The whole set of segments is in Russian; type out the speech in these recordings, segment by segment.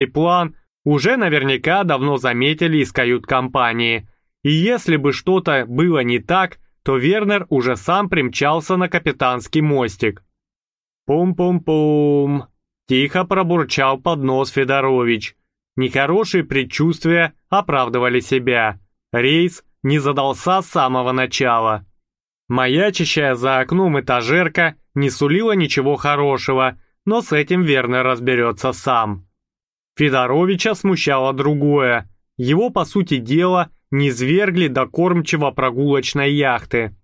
и план уже наверняка давно заметили из кают-компании. И если бы что-то было не так, то Вернер уже сам примчался на капитанский мостик. «Пум-пум-пум!» – тихо пробурчал под нос Федорович. Нехорошие предчувствия оправдывали себя. Рейс не задался с самого начала. Маячащая за окном этажерка не сулила ничего хорошего, но с этим верно разберется сам. Федоровича смущало другое. Его, по сути дела, не свергли до кормчего прогулочной яхты.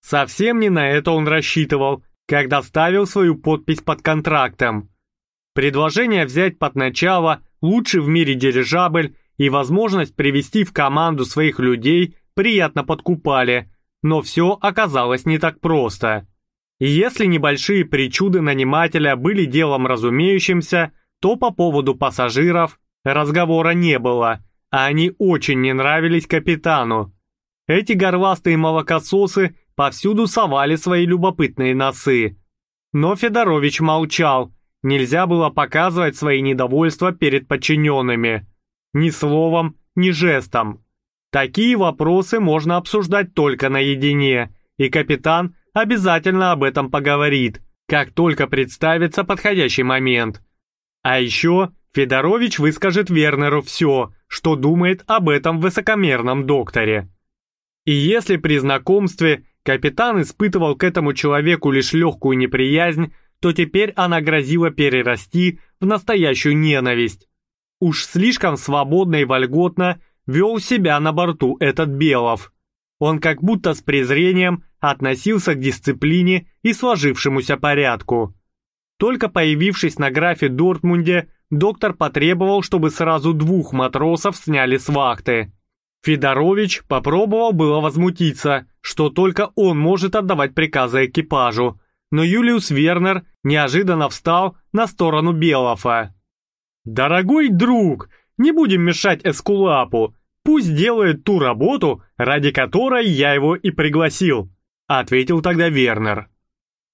Совсем не на это он рассчитывал, когда ставил свою подпись под контрактом. Предложение взять под начало лучший в мире дирижабль и возможность привести в команду своих людей приятно подкупали, но все оказалось не так просто. И если небольшие причуды нанимателя были делом разумеющимся, то по поводу пассажиров разговора не было, а они очень не нравились капитану. Эти горластые молокососы повсюду совали свои любопытные носы. Но Федорович молчал, Нельзя было показывать свои недовольства перед подчиненными. Ни словом, ни жестом. Такие вопросы можно обсуждать только наедине, и капитан обязательно об этом поговорит, как только представится подходящий момент. А еще Федорович выскажет Вернеру все, что думает об этом высокомерном докторе. И если при знакомстве капитан испытывал к этому человеку лишь легкую неприязнь, то теперь она грозила перерасти в настоящую ненависть. Уж слишком свободно и вольготно вел себя на борту этот Белов. Он как будто с презрением относился к дисциплине и сложившемуся порядку. Только появившись на графе Дортмунде, доктор потребовал, чтобы сразу двух матросов сняли с вахты. Федорович попробовал было возмутиться, что только он может отдавать приказы экипажу, но Юлиус Вернер неожиданно встал на сторону Белофа. «Дорогой друг, не будем мешать Эскулапу, пусть делает ту работу, ради которой я его и пригласил», ответил тогда Вернер.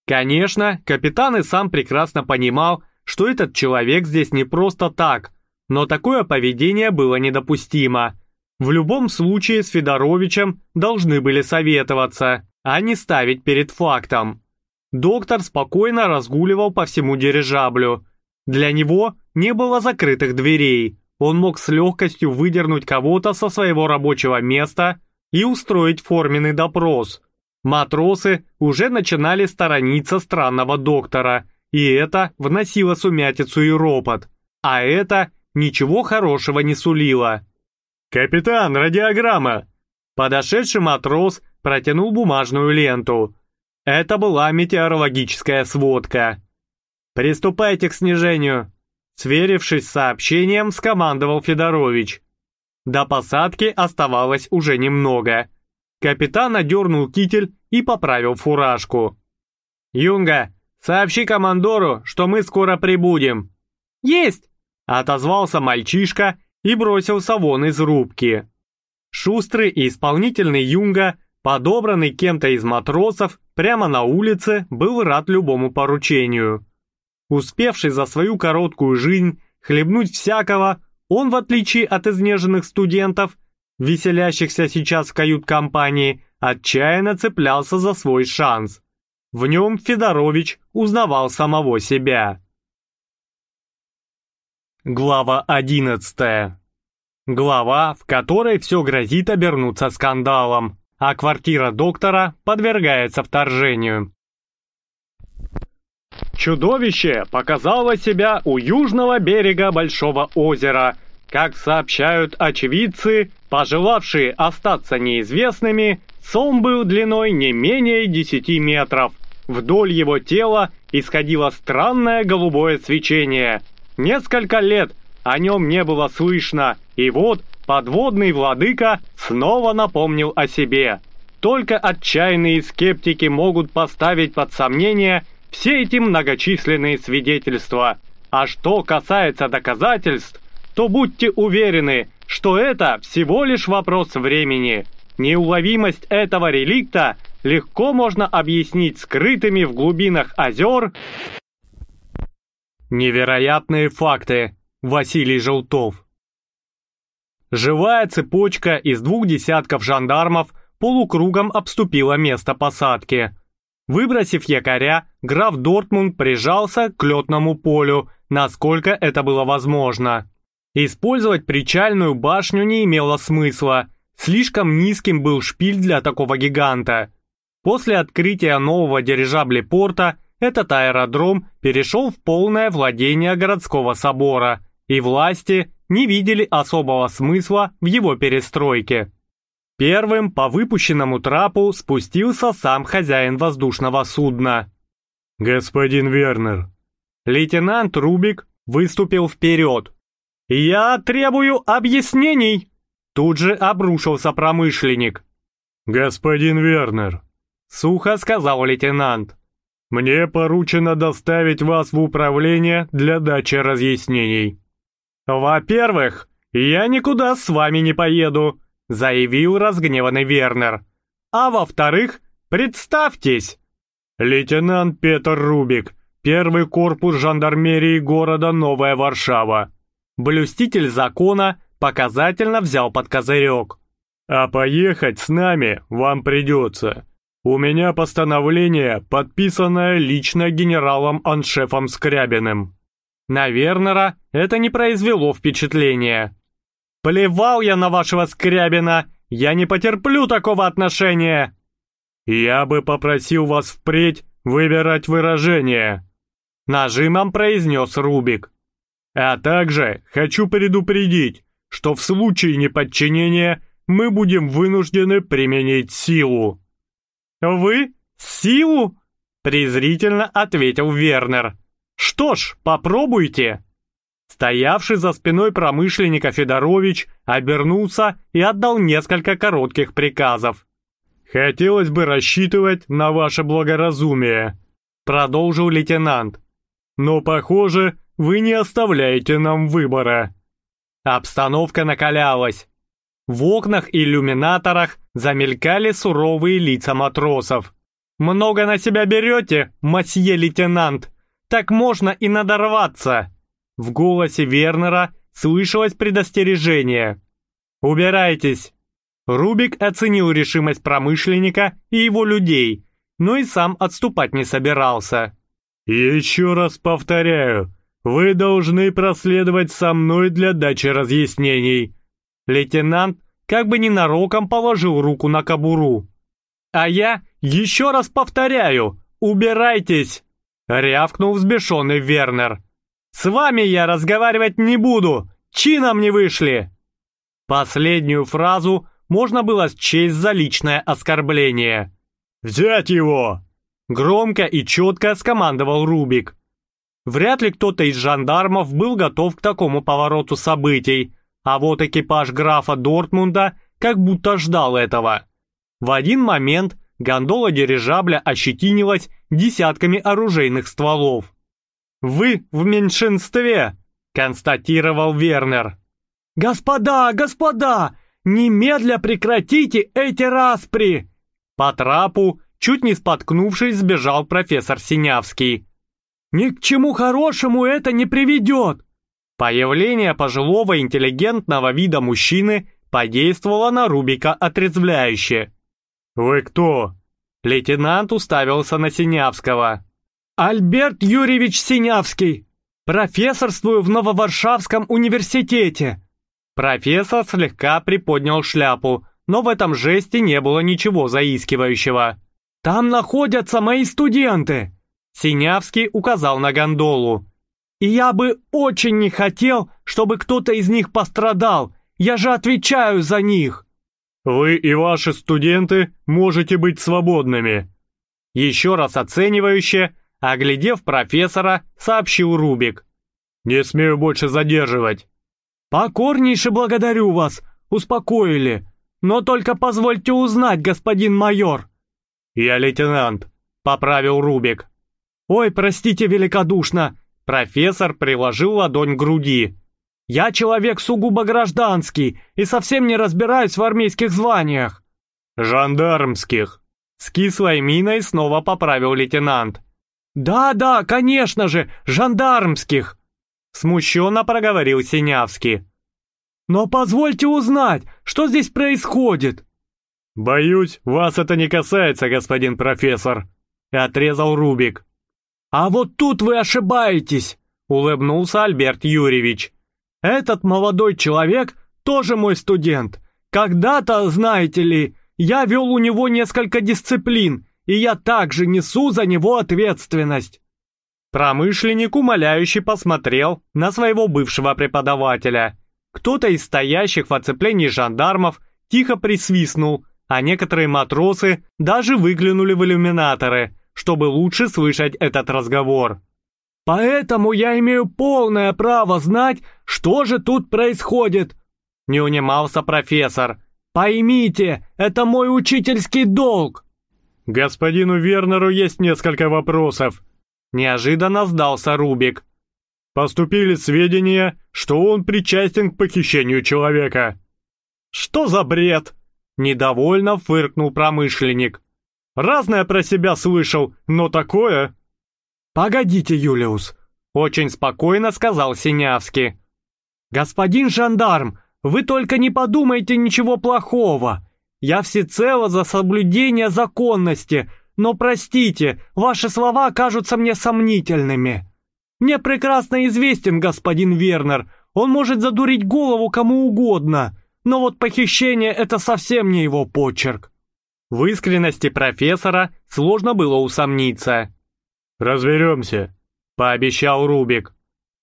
Конечно, капитан и сам прекрасно понимал, что этот человек здесь не просто так, но такое поведение было недопустимо. В любом случае с Федоровичем должны были советоваться, а не ставить перед фактом. Доктор спокойно разгуливал по всему дирижаблю. Для него не было закрытых дверей. Он мог с легкостью выдернуть кого-то со своего рабочего места и устроить форменный допрос. Матросы уже начинали сторониться странного доктора, и это вносило сумятицу и ропот. А это ничего хорошего не сулило. «Капитан, радиограмма!» Подошедший матрос протянул бумажную ленту – это была метеорологическая сводка. «Приступайте к снижению», — сверившись с сообщением, скомандовал Федорович. До посадки оставалось уже немного. Капитан одернул китель и поправил фуражку. «Юнга, сообщи командору, что мы скоро прибудем». «Есть!» — отозвался мальчишка и бросился вон из рубки. Шустрый и исполнительный Юнга Подобранный кем-то из матросов прямо на улице был рад любому поручению. Успевший за свою короткую жизнь хлебнуть всякого, он, в отличие от изнеженных студентов, веселящихся сейчас в кают-компании, отчаянно цеплялся за свой шанс. В нем Федорович узнавал самого себя. Глава одиннадцатая. Глава, в которой все грозит обернуться скандалом а квартира доктора подвергается вторжению. Чудовище показало себя у южного берега Большого озера. Как сообщают очевидцы, пожелавшие остаться неизвестными, сом был длиной не менее 10 метров. Вдоль его тела исходило странное голубое свечение. Несколько лет о нем не было слышно, и вот подводный владыка снова напомнил о себе. Только отчаянные скептики могут поставить под сомнение все эти многочисленные свидетельства. А что касается доказательств, то будьте уверены, что это всего лишь вопрос времени. Неуловимость этого реликта легко можно объяснить скрытыми в глубинах озер невероятные факты, Василий Желтов. Живая цепочка из двух десятков жандармов полукругом обступила место посадки. Выбросив якоря, граф Дортмунд прижался к летному полю, насколько это было возможно. Использовать причальную башню не имело смысла, слишком низким был шпиль для такого гиганта. После открытия нового дирижаблепорта этот аэродром перешел в полное владение городского собора, и власти не видели особого смысла в его перестройке. Первым по выпущенному трапу спустился сам хозяин воздушного судна. «Господин Вернер». Лейтенант Рубик выступил вперед. «Я требую объяснений!» Тут же обрушился промышленник. «Господин Вернер», — сухо сказал лейтенант. Мне поручено доставить вас в управление для дачи разъяснений». «Во-первых, я никуда с вами не поеду», заявил разгневанный Вернер. «А во-вторых, представьтесь!» «Лейтенант Петр Рубик, первый корпус жандармерии города Новая Варшава». Блюститель закона показательно взял под козырек. «А поехать с нами вам придется. «У меня постановление, подписанное лично генералом-аншефом Скрябиным». На Вернера это не произвело впечатления. «Плевал я на вашего Скрябина! Я не потерплю такого отношения!» «Я бы попросил вас впредь выбирать выражение», — нажимом произнес Рубик. «А также хочу предупредить, что в случае неподчинения мы будем вынуждены применить силу». «Вы? Силу?» — презрительно ответил Вернер. «Что ж, попробуйте». Стоявший за спиной промышленника Федорович обернулся и отдал несколько коротких приказов. «Хотелось бы рассчитывать на ваше благоразумие», — продолжил лейтенант. «Но, похоже, вы не оставляете нам выбора». Обстановка накалялась. В окнах и иллюминаторах замелькали суровые лица матросов. «Много на себя берете, масье лейтенант? Так можно и надорваться!» В голосе Вернера слышалось предостережение. «Убирайтесь!» Рубик оценил решимость промышленника и его людей, но и сам отступать не собирался. «Еще раз повторяю, вы должны проследовать со мной для дачи разъяснений. Лейтенант как бы ненароком положил руку на кобуру. «А я еще раз повторяю, убирайтесь!» Рявкнул взбешенный Вернер. «С вами я разговаривать не буду, чином не вышли!» Последнюю фразу можно было счесть за личное оскорбление. «Взять его!» Громко и четко скомандовал Рубик. Вряд ли кто-то из жандармов был готов к такому повороту событий, а вот экипаж графа Дортмунда как будто ждал этого. В один момент гондола дирижабля ощетинилась десятками оружейных стволов. «Вы в меньшинстве!» — констатировал Вернер. «Господа, господа! Немедля прекратите эти распри!» По трапу, чуть не споткнувшись, сбежал профессор Синявский. «Ни к чему хорошему это не приведет! Появление пожилого интеллигентного вида мужчины подействовало на Рубика отрезвляюще. «Вы кто?» Лейтенант уставился на Синявского. «Альберт Юрьевич Синявский! Профессорствую в Нововаршавском университете!» Профессор слегка приподнял шляпу, но в этом жесте не было ничего заискивающего. «Там находятся мои студенты!» Синявский указал на гондолу. И я бы очень не хотел, чтобы кто-то из них пострадал. Я же отвечаю за них. Вы и ваши студенты можете быть свободными. Еще раз оценивающе, оглядев профессора, сообщил Рубик. Не смею больше задерживать. Покорнейше благодарю вас, успокоили. Но только позвольте узнать, господин майор. Я лейтенант, поправил Рубик. Ой, простите великодушно, Профессор приложил ладонь к груди. «Я человек сугубо гражданский и совсем не разбираюсь в армейских званиях». «Жандармских», — с кислой миной снова поправил лейтенант. «Да-да, конечно же, жандармских!» Смущенно проговорил Синявский. «Но позвольте узнать, что здесь происходит?» «Боюсь, вас это не касается, господин профессор», — отрезал Рубик. «А вот тут вы ошибаетесь», — улыбнулся Альберт Юрьевич. «Этот молодой человек тоже мой студент. Когда-то, знаете ли, я вел у него несколько дисциплин, и я также несу за него ответственность». Промышленник умоляюще посмотрел на своего бывшего преподавателя. Кто-то из стоящих в оцеплении жандармов тихо присвистнул, а некоторые матросы даже выглянули в иллюминаторы, чтобы лучше слышать этот разговор. «Поэтому я имею полное право знать, что же тут происходит», — не унимался профессор. «Поймите, это мой учительский долг». «Господину Вернеру есть несколько вопросов», — неожиданно сдался Рубик. «Поступили сведения, что он причастен к похищению человека». «Что за бред?» — недовольно фыркнул промышленник. «Разное про себя слышал, но такое...» «Погодите, Юлиус», — очень спокойно сказал Синявский. «Господин жандарм, вы только не подумайте ничего плохого. Я всецело за соблюдение законности, но простите, ваши слова кажутся мне сомнительными. Мне прекрасно известен господин Вернер, он может задурить голову кому угодно, но вот похищение — это совсем не его почерк». В искренности профессора сложно было усомниться. «Разберемся», — пообещал Рубик.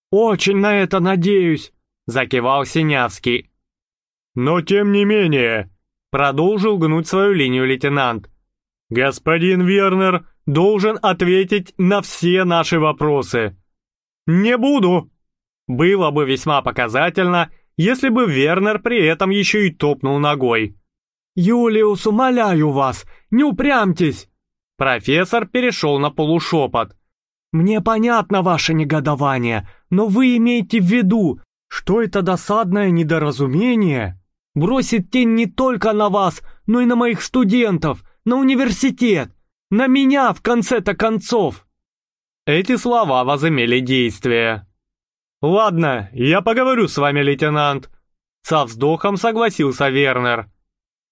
«Очень на это надеюсь», — закивал Синявский. «Но тем не менее», — продолжил гнуть свою линию лейтенант, «господин Вернер должен ответить на все наши вопросы». «Не буду!» Было бы весьма показательно, если бы Вернер при этом еще и топнул ногой. «Юлиус, умоляю вас, не упрямьтесь!» Профессор перешел на полушепот. «Мне понятно ваше негодование, но вы имеете в виду, что это досадное недоразумение бросит тень не только на вас, но и на моих студентов, на университет, на меня в конце-то концов». Эти слова возымели действие. «Ладно, я поговорю с вами, лейтенант», — со вздохом согласился Вернер.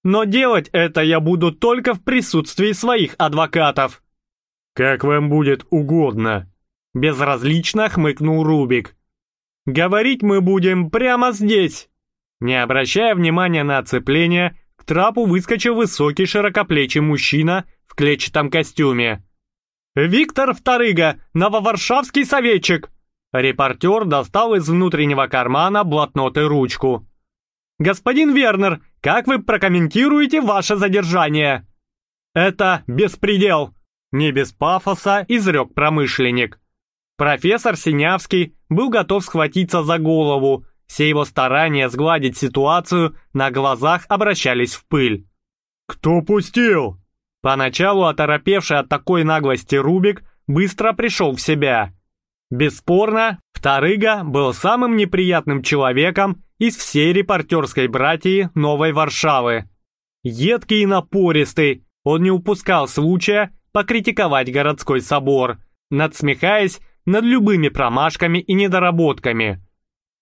Но делать это я буду только в присутствии своих адвокатов». «Как вам будет угодно», — безразлично хмыкнул Рубик. «Говорить мы будем прямо здесь». Не обращая внимания на оцепление, к трапу выскочил высокий широкоплечий мужчина в клетчатом костюме. «Виктор Вторыга, нововаршавский советчик!» Репортер достал из внутреннего кармана блокнот и ручку. «Господин Вернер, как вы прокомментируете ваше задержание?» «Это беспредел!» Не без пафоса изрек промышленник. Профессор Синявский был готов схватиться за голову. Все его старания сгладить ситуацию на глазах обращались в пыль. «Кто пустил?» Поначалу оторопевший от такой наглости Рубик быстро пришел в себя. Бесспорно, Вторыга был самым неприятным человеком из всей репортерской братьи Новой Варшавы. Едкий и напористый, он не упускал случая покритиковать городской собор, надсмехаясь над любыми промашками и недоработками.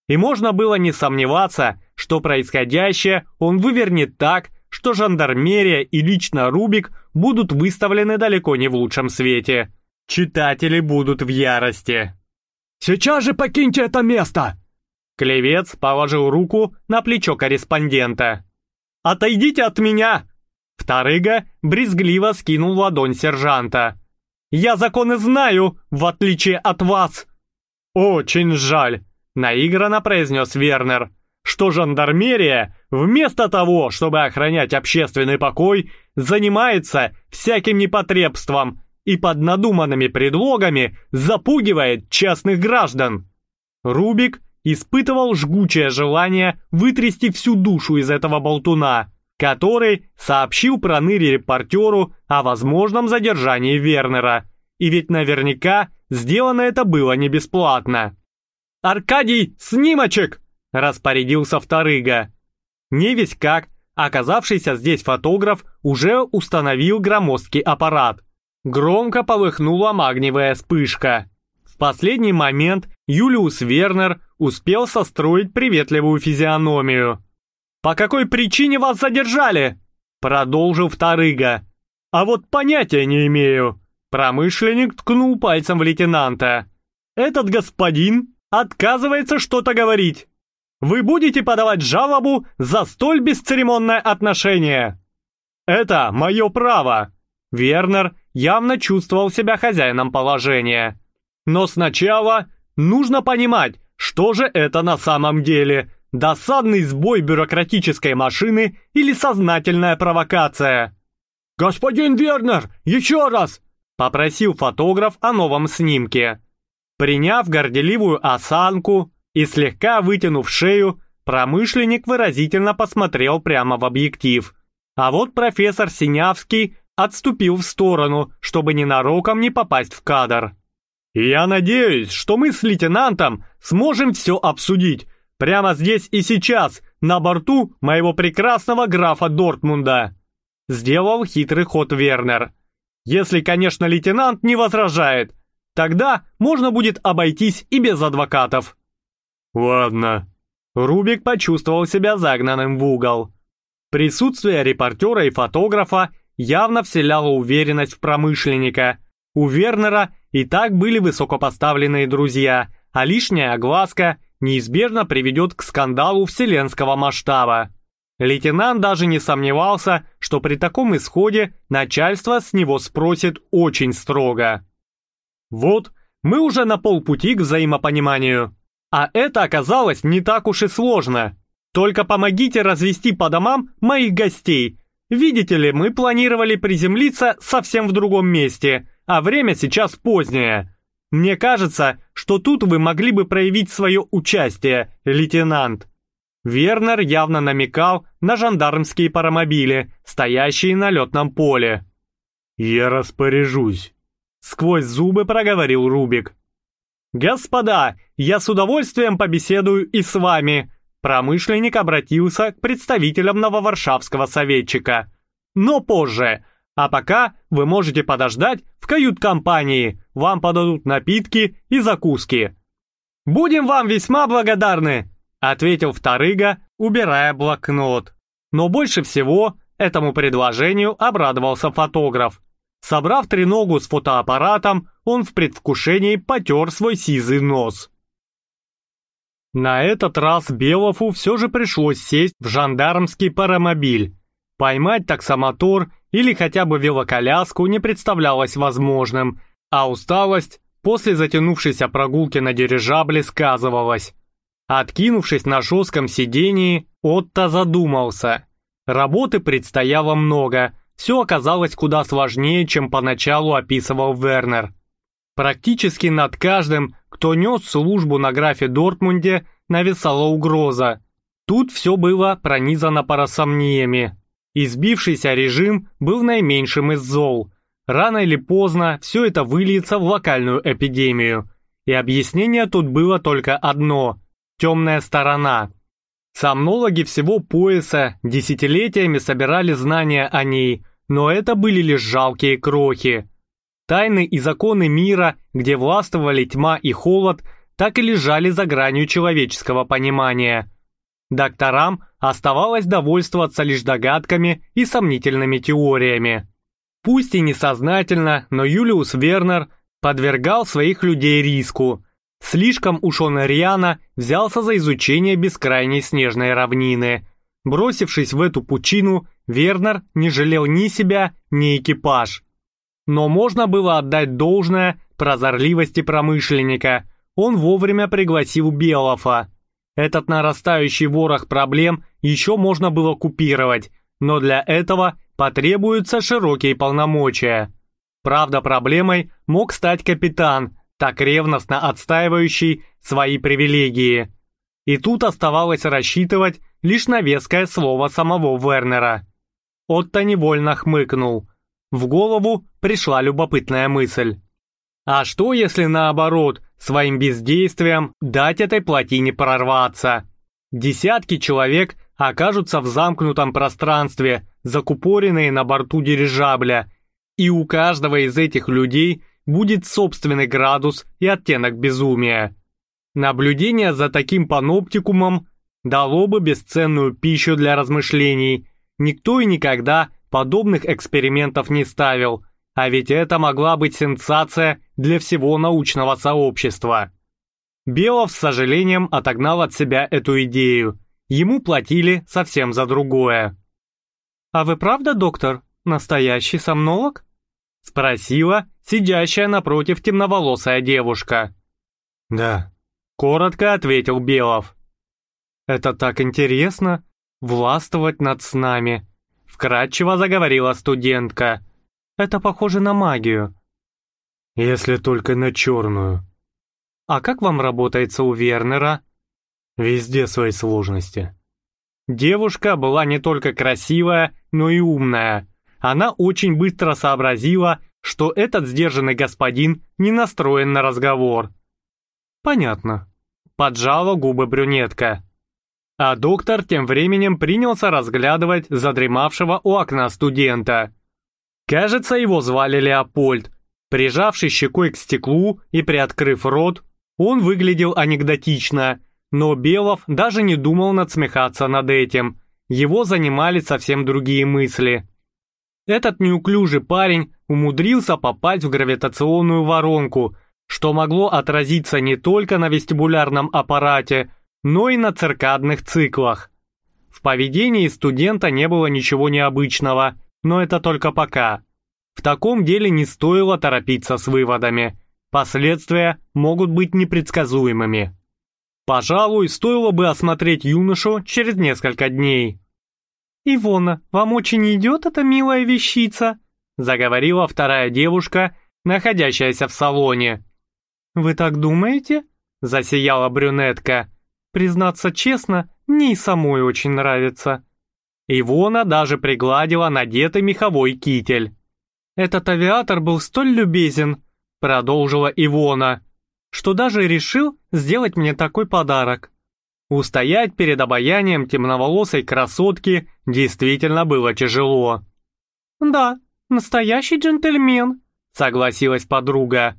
И можно было не сомневаться, что происходящее он вывернет так, что жандармерия и лично Рубик будут выставлены далеко не в лучшем свете. Читатели будут в ярости. «Сейчас же покиньте это место!» Клевец положил руку на плечо корреспондента. «Отойдите от меня!» Вторыга брезгливо скинул ладонь сержанта. «Я законы знаю, в отличие от вас!» «Очень жаль», — наигранно произнес Вернер, «что жандармерия, вместо того, чтобы охранять общественный покой, занимается всяким непотребством и под надуманными предлогами запугивает частных граждан». Рубик испытывал жгучее желание вытрясти всю душу из этого болтуна, который сообщил про ныре репортеру о возможном задержании Вернера. И ведь наверняка сделано это было не бесплатно. «Аркадий, снимочек!» – распорядился Вторыга. Не весь как, оказавшийся здесь фотограф уже установил громоздкий аппарат. Громко полыхнула магниевая вспышка. В последний момент Юлиус Вернер успел состроить приветливую физиономию. «По какой причине вас задержали?» Продолжил Вторыга. «А вот понятия не имею». Промышленник ткнул пальцем в лейтенанта. «Этот господин отказывается что-то говорить. Вы будете подавать жалобу за столь бесцеремонное отношение?» «Это мое право!» Вернер явно чувствовал себя хозяином положения. «Но сначала нужно понимать, что же это на самом деле – досадный сбой бюрократической машины или сознательная провокация?» «Господин Вернер, еще раз!» – попросил фотограф о новом снимке. Приняв горделивую осанку и слегка вытянув шею, промышленник выразительно посмотрел прямо в объектив. А вот профессор Синявский отступил в сторону, чтобы ненароком не попасть в кадр. «Я надеюсь, что мы с лейтенантом сможем все обсудить прямо здесь и сейчас, на борту моего прекрасного графа Дортмунда», сделал хитрый ход Вернер. «Если, конечно, лейтенант не возражает, тогда можно будет обойтись и без адвокатов». «Ладно». Рубик почувствовал себя загнанным в угол. Присутствие репортера и фотографа явно вселяло уверенность в промышленника. У Вернера и так были высокопоставленные друзья, а лишняя огласка неизбежно приведет к скандалу вселенского масштаба. Лейтенант даже не сомневался, что при таком исходе начальство с него спросит очень строго. Вот, мы уже на полпути к взаимопониманию. А это оказалось не так уж и сложно. Только помогите развести по домам моих гостей. Видите ли, мы планировали приземлиться совсем в другом месте, а время сейчас позднее. Мне кажется, что тут вы могли бы проявить свое участие, лейтенант». Вернер явно намекал на жандармские паромобили, стоящие на летном поле. «Я распоряжусь», — сквозь зубы проговорил Рубик. «Господа, я с удовольствием побеседую и с вами», Промышленник обратился к представителям нововаршавского советчика. Но позже. А пока вы можете подождать в кают-компании. Вам подадут напитки и закуски. «Будем вам весьма благодарны», — ответил Вторыга, убирая блокнот. Но больше всего этому предложению обрадовался фотограф. Собрав треногу с фотоаппаратом, он в предвкушении потер свой сизый нос. На этот раз Белову все же пришлось сесть в жандармский паромобиль. Поймать таксомотор или хотя бы велоколяску не представлялось возможным, а усталость после затянувшейся прогулки на дирижабле сказывалась. Откинувшись на жестком сидении, Отто задумался. Работы предстояло много, все оказалось куда сложнее, чем поначалу описывал Вернер. Практически над каждым, кто нес службу на графе Дортмунде, нависала угроза. Тут все было пронизано парасомниями. Избившийся режим был наименьшим из зол. Рано или поздно все это выльется в локальную эпидемию. И объяснение тут было только одно – темная сторона. Сомнологи всего пояса десятилетиями собирали знания о ней, но это были лишь жалкие крохи. Тайны и законы мира, где властвовали тьма и холод, так и лежали за гранью человеческого понимания. Докторам оставалось довольствоваться лишь догадками и сомнительными теориями. Пусть и несознательно, но Юлиус Вернер подвергал своих людей риску. Слишком уж он рьяно взялся за изучение бескрайней снежной равнины. Бросившись в эту пучину, Вернер не жалел ни себя, ни экипаж. Но можно было отдать должное прозорливости промышленника. Он вовремя пригласил Белофа. Этот нарастающий ворох проблем еще можно было купировать, но для этого потребуются широкие полномочия. Правда, проблемой мог стать капитан, так ревностно отстаивающий свои привилегии. И тут оставалось рассчитывать лишь на веское слово самого Вернера. Отто невольно хмыкнул. В голову пришла любопытная мысль. А что, если наоборот, своим бездействием дать этой плотине прорваться? Десятки человек окажутся в замкнутом пространстве, закупоренные на борту дирижабля, и у каждого из этих людей будет собственный градус и оттенок безумия. Наблюдение за таким паноптикумом дало бы бесценную пищу для размышлений. Никто и никогда подобных экспериментов не ставил, а ведь это могла быть сенсация для всего научного сообщества. Белов с сожалением отогнал от себя эту идею. Ему платили совсем за другое. «А вы правда, доктор, настоящий сомнолог?» Спросила сидящая напротив темноволосая девушка. «Да», — коротко ответил Белов. «Это так интересно, властвовать над снами», — вкратчиво заговорила студентка. «Это похоже на магию». «Если только на черную». «А как вам работается у Вернера?» «Везде свои сложности». Девушка была не только красивая, но и умная. Она очень быстро сообразила, что этот сдержанный господин не настроен на разговор. «Понятно», — поджала губы брюнетка. А доктор тем временем принялся разглядывать задремавшего у окна студента. Кажется, его звали Леопольд. Прижавший щекой к стеклу и приоткрыв рот, он выглядел анекдотично, но Белов даже не думал надсмехаться над этим. Его занимали совсем другие мысли. Этот неуклюжий парень умудрился попасть в гравитационную воронку, что могло отразиться не только на вестибулярном аппарате, но и на циркадных циклах. В поведении студента не было ничего необычного, но это только пока. В таком деле не стоило торопиться с выводами. Последствия могут быть непредсказуемыми. Пожалуй, стоило бы осмотреть юношу через несколько дней. «Ивона, вам очень идет эта милая вещица?» заговорила вторая девушка, находящаяся в салоне. «Вы так думаете?» засияла брюнетка. Признаться честно, мне и самой очень нравится. Ивона даже пригладила надетый меховой китель. «Этот авиатор был столь любезен», — продолжила Ивона, «что даже решил сделать мне такой подарок». Устоять перед обаянием темноволосой красотки действительно было тяжело. «Да, настоящий джентльмен», — согласилась подруга.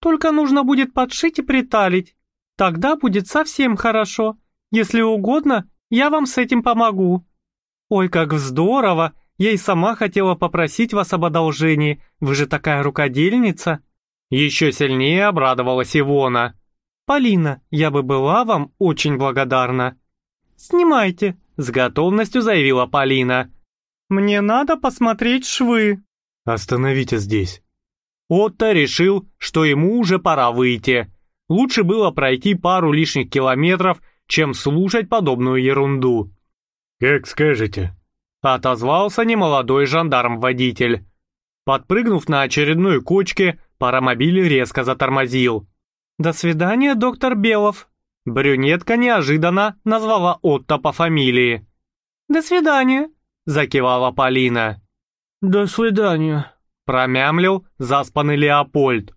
«Только нужно будет подшить и приталить. Тогда будет совсем хорошо. Если угодно, я вам с этим помогу. Ой, как здорово! Я и сама хотела попросить вас об одолжении. Вы же такая рукодельница. Еще сильнее обрадовалась Ивона. Полина, я бы была вам очень благодарна. Снимайте, с готовностью заявила Полина. Мне надо посмотреть швы. Остановите здесь. Отто решил, что ему уже пора выйти. Лучше было пройти пару лишних километров, чем слушать подобную ерунду. «Как скажете», — отозвался немолодой жандарм-водитель. Подпрыгнув на очередной кочке, паромобиль резко затормозил. «До свидания, доктор Белов», — брюнетка неожиданно назвала Отто по фамилии. «До свидания», — закивала Полина. «До свидания», — промямлил заспанный Леопольд.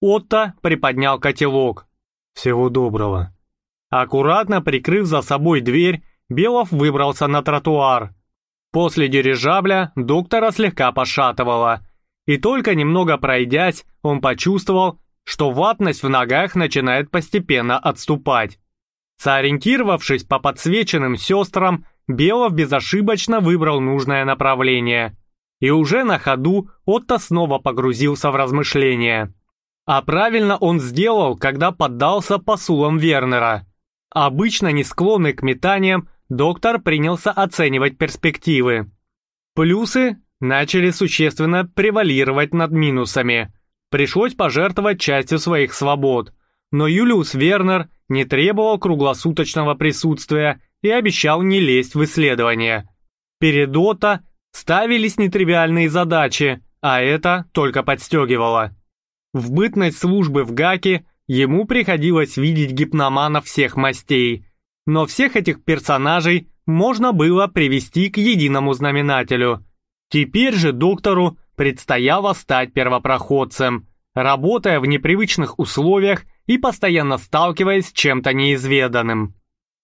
Отто приподнял котелок. «Всего доброго». Аккуратно прикрыв за собой дверь, Белов выбрался на тротуар. После дирижабля доктора слегка пошатывало, и только немного пройдясь, он почувствовал, что ватность в ногах начинает постепенно отступать. Сориентировавшись по подсвеченным сестрам, Белов безошибочно выбрал нужное направление. И уже на ходу Отто снова погрузился в размышления. А правильно он сделал, когда поддался посулам Вернера. Обычно не склонный к метаниям, доктор принялся оценивать перспективы. Плюсы начали существенно превалировать над минусами. Пришлось пожертвовать частью своих свобод. Но Юлиус Вернер не требовал круглосуточного присутствия и обещал не лезть в исследования. Перед Отто ставились нетривиальные задачи, а это только подстегивало. В бытность службы в ГАКе ему приходилось видеть гипноманов всех мастей, но всех этих персонажей можно было привести к единому знаменателю. Теперь же доктору предстояло стать первопроходцем, работая в непривычных условиях и постоянно сталкиваясь с чем-то неизведанным.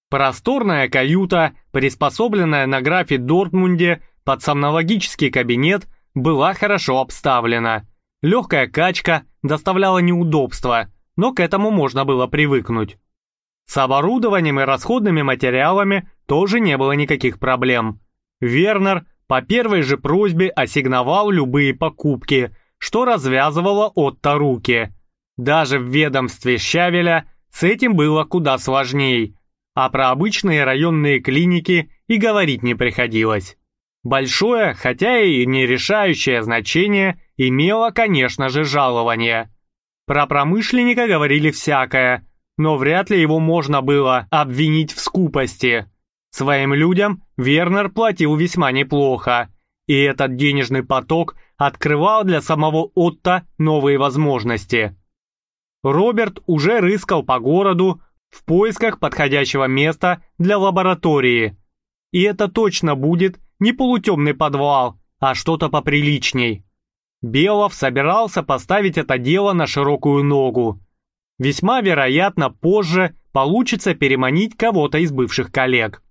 Просторная каюта, приспособленная на графе Дортмунде под сомнологический кабинет, была хорошо обставлена – Легкая качка доставляла неудобства, но к этому можно было привыкнуть. С оборудованием и расходными материалами тоже не было никаких проблем. Вернер по первой же просьбе ассигновал любые покупки, что развязывало Отто руки. Даже в ведомстве Щавеля с этим было куда сложней, а про обычные районные клиники и говорить не приходилось. Большое, хотя и не решающее значение имело, конечно же, жалование. Про промышленника говорили всякое, но вряд ли его можно было обвинить в скупости. Своим людям Вернер платил весьма неплохо, и этот денежный поток открывал для самого Отто новые возможности. Роберт уже рыскал по городу в поисках подходящего места для лаборатории. И это точно будет не полутемный подвал, а что-то поприличней. Белов собирался поставить это дело на широкую ногу. Весьма вероятно, позже получится переманить кого-то из бывших коллег.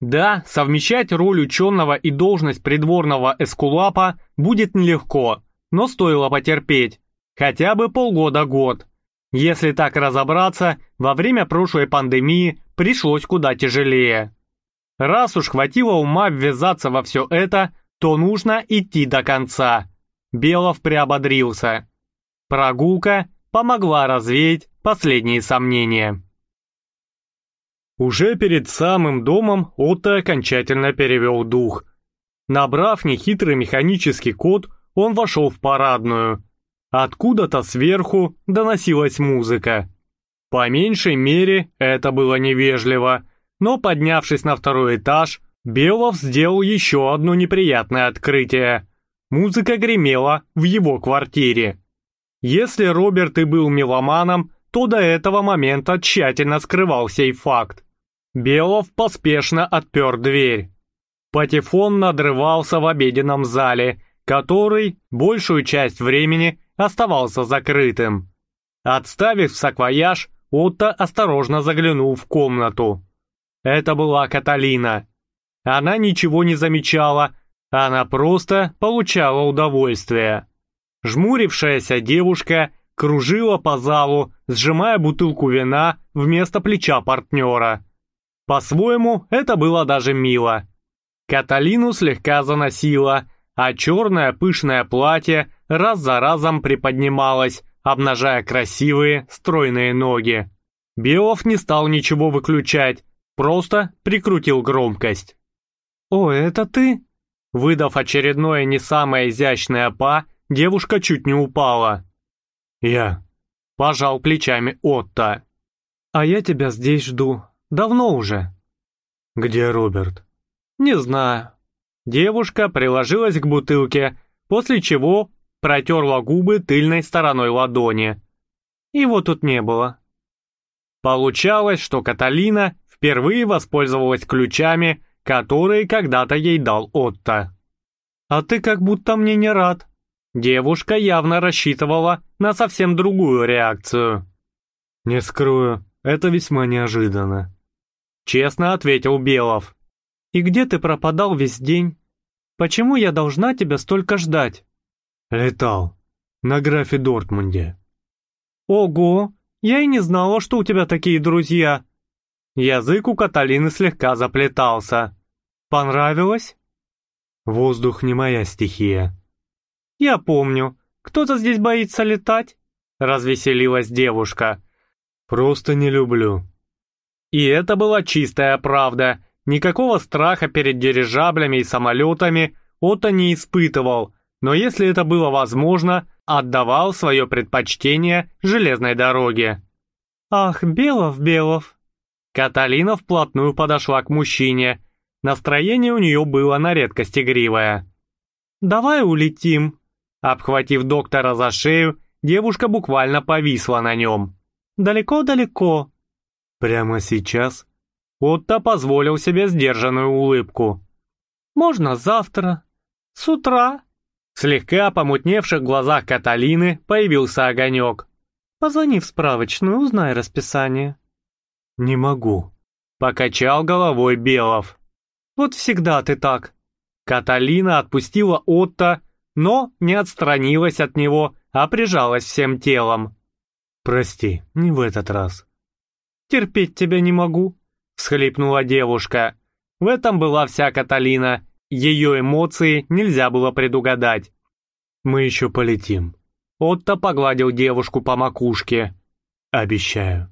Да, совмещать роль ученого и должность придворного эскулапа будет нелегко, но стоило потерпеть. Хотя бы полгода-год. Если так разобраться, во время прошлой пандемии пришлось куда тяжелее. Раз уж хватило ума ввязаться во все это, то нужно идти до конца. Белов приободрился. Прогулка помогла развеять последние сомнения. Уже перед самым домом Отто окончательно перевел дух. Набрав нехитрый механический код, он вошел в парадную. Откуда-то сверху доносилась музыка. По меньшей мере, это было невежливо, но поднявшись на второй этаж, Белов сделал еще одно неприятное открытие. Музыка гремела в его квартире. Если Роберт и был меломаном, то до этого момента тщательно скрывал сей факт. Белов поспешно отпер дверь. Патефон надрывался в обеденном зале, который большую часть времени оставался закрытым. Отставив саквояж, Отто осторожно заглянул в комнату. Это была Каталина. Она ничего не замечала, она просто получала удовольствие. Жмурившаяся девушка кружила по залу, сжимая бутылку вина вместо плеча партнера. По-своему, это было даже мило. Каталину слегка заносило, а черное пышное платье раз за разом приподнималось, обнажая красивые, стройные ноги. Белов не стал ничего выключать, просто прикрутил громкость. «О, это ты?» Выдав очередное не самое изящное па, девушка чуть не упала. «Я», — пожал плечами Отто. «А я тебя здесь жду. Давно уже». «Где Роберт?» «Не знаю». Девушка приложилась к бутылке, после чего протерла губы тыльной стороной ладони. Его тут не было. Получалось, что Каталина впервые воспользовалась ключами, которые когда-то ей дал Отто. «А ты как будто мне не рад». Девушка явно рассчитывала на совсем другую реакцию. «Не скрою, это весьма неожиданно», — честно ответил Белов. «И где ты пропадал весь день? Почему я должна тебя столько ждать?» «Летал. На графе Дортмунде». «Ого! Я и не знала, что у тебя такие друзья». Язык у Каталины слегка заплетался. «Понравилось?» «Воздух не моя стихия». «Я помню. Кто-то здесь боится летать?» Развеселилась девушка. «Просто не люблю». И это была чистая правда. Никакого страха перед дирижаблями и самолетами Отто не испытывал, но если это было возможно, отдавал свое предпочтение железной дороге. «Ах, Белов, Белов!» Каталина вплотную подошла к мужчине. Настроение у нее было на редкость игривое. «Давай улетим!» Обхватив доктора за шею, девушка буквально повисла на нем. «Далеко-далеко!» «Прямо сейчас?» Отто позволил себе сдержанную улыбку. «Можно завтра. С утра». В слегка помутневших глазах Каталины появился огонек. «Позвони в справочную, узнай расписание». «Не могу», — покачал головой Белов. «Вот всегда ты так». Каталина отпустила Отто, но не отстранилась от него, а прижалась всем телом. «Прости, не в этот раз». «Терпеть тебя не могу», — всхлипнула девушка. В этом была вся Каталина. Ее эмоции нельзя было предугадать. «Мы еще полетим». Отто погладил девушку по макушке. «Обещаю».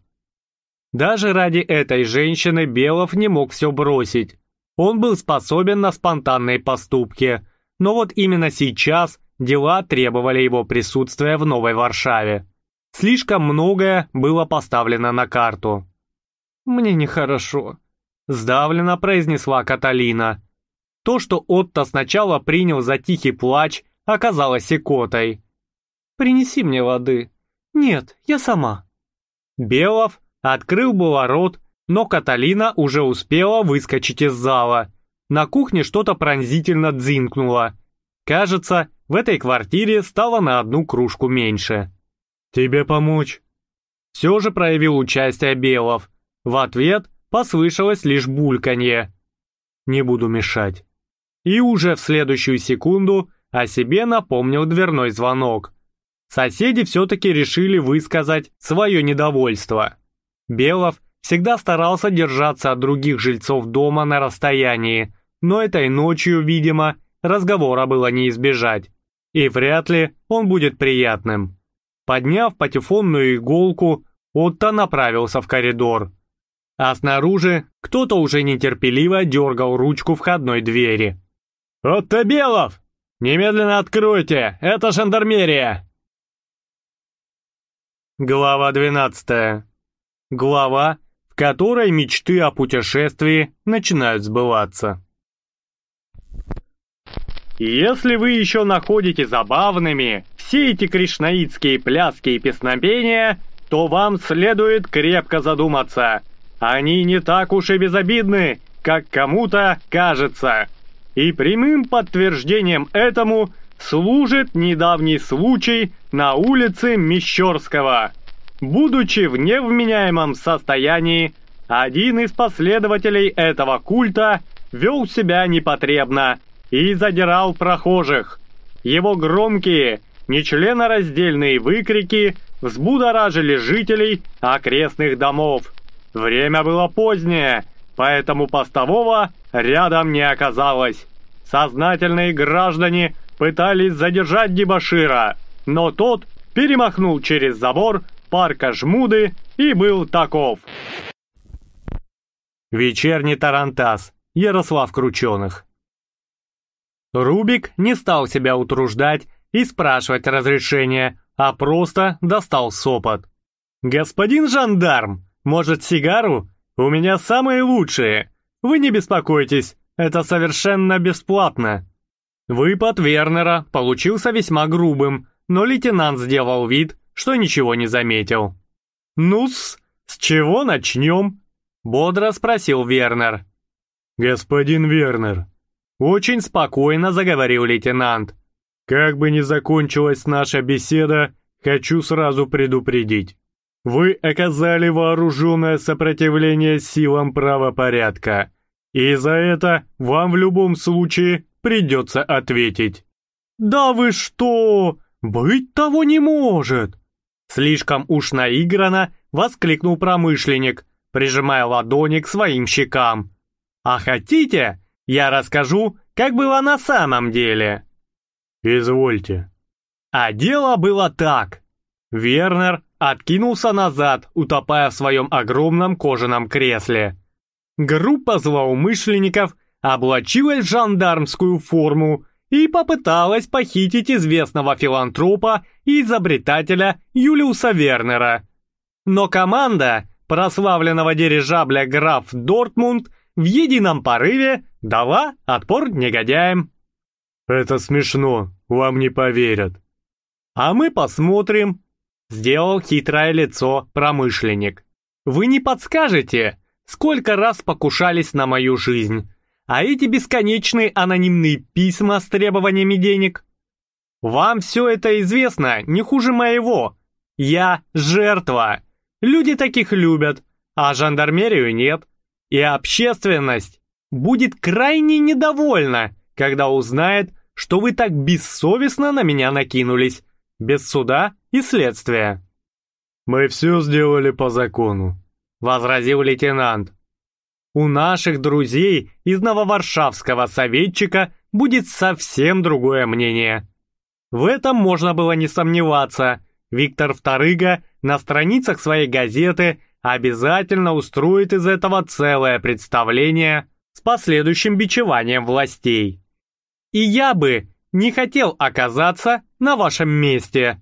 Даже ради этой женщины Белов не мог все бросить. Он был способен на спонтанные поступки, но вот именно сейчас дела требовали его присутствия в Новой Варшаве. Слишком многое было поставлено на карту. «Мне нехорошо», — сдавленно произнесла Каталина. То, что Отто сначала принял за тихий плач, оказалось икотой. «Принеси мне воды». «Нет, я сама». Белов открыл было рот, но Каталина уже успела выскочить из зала. На кухне что-то пронзительно дзинкнуло. Кажется, в этой квартире стало на одну кружку меньше. «Тебе помочь?» Все же проявил участие Белов. В ответ послышалось лишь бульканье. «Не буду мешать». И уже в следующую секунду о себе напомнил дверной звонок. Соседи все-таки решили высказать свое недовольство. Белов всегда старался держаться от других жильцов дома на расстоянии, но этой ночью, видимо, разговора было не избежать. И вряд ли он будет приятным. Подняв патефонную иголку, Отто направился в коридор. А снаружи кто-то уже нетерпеливо дергал ручку входной двери. «Отто Белов! Немедленно откройте! Это жандармерия!» Глава 12. Глава, в которой мечты о путешествии начинают сбываться. Если вы еще находите забавными все эти кришнаитские пляски и песнопения, то вам следует крепко задуматься. Они не так уж и безобидны, как кому-то кажется. И прямым подтверждением этому служит недавний случай на улице Мещерского. Будучи в невменяемом состоянии, один из последователей этого культа вел себя непотребно и задирал прохожих. Его громкие, нечленораздельные выкрики взбудоражили жителей окрестных домов. Время было позднее, поэтому постового рядом не оказалось. Сознательные граждане пытались задержать дебошира, но тот перемахнул через забор парка Жмуды и был таков. Вечерний Тарантас. Ярослав Крученых. Рубик не стал себя утруждать и спрашивать разрешения, а просто достал сопот. «Господин жандарм, может сигару? У меня самые лучшие. Вы не беспокойтесь, это совершенно бесплатно». Выпад Вернера получился весьма грубым, но лейтенант сделал вид, что ничего не заметил. «Ну-с, с чего начнем?» — бодро спросил Вернер. «Господин Вернер, очень спокойно заговорил лейтенант. «Как бы ни закончилась наша беседа, хочу сразу предупредить. Вы оказали вооруженное сопротивление силам правопорядка, и за это вам в любом случае придется ответить». «Да вы что? Быть того не может!» Слишком уж наигранно воскликнул промышленник, прижимая ладони к своим щекам. «А хотите, я расскажу, как было на самом деле». «Извольте». А дело было так. Вернер откинулся назад, утопая в своем огромном кожаном кресле. Группа злоумышленников облачилась в жандармскую форму и попыталась похитить известного филантропа и изобретателя Юлиуса Вернера. Но команда прославленного дирижабля граф Дортмунд в едином порыве дала отпор негодяям. «Это смешно, вам не поверят». «А мы посмотрим», — сделал хитрое лицо промышленник. «Вы не подскажете, сколько раз покушались на мою жизнь, а эти бесконечные анонимные письма с требованиями денег? Вам все это известно не хуже моего. Я жертва. Люди таких любят, а жандармерию нет. И общественность будет крайне недовольна, когда узнает, что вы так бессовестно на меня накинулись. без суда и следствия. «Мы все сделали по закону», — возразил лейтенант. «У наших друзей из нововаршавского советчика будет совсем другое мнение». В этом можно было не сомневаться. Виктор Вторыга на страницах своей газеты обязательно устроит из этого целое представление с последующим бичеванием властей. И я бы не хотел оказаться на вашем месте.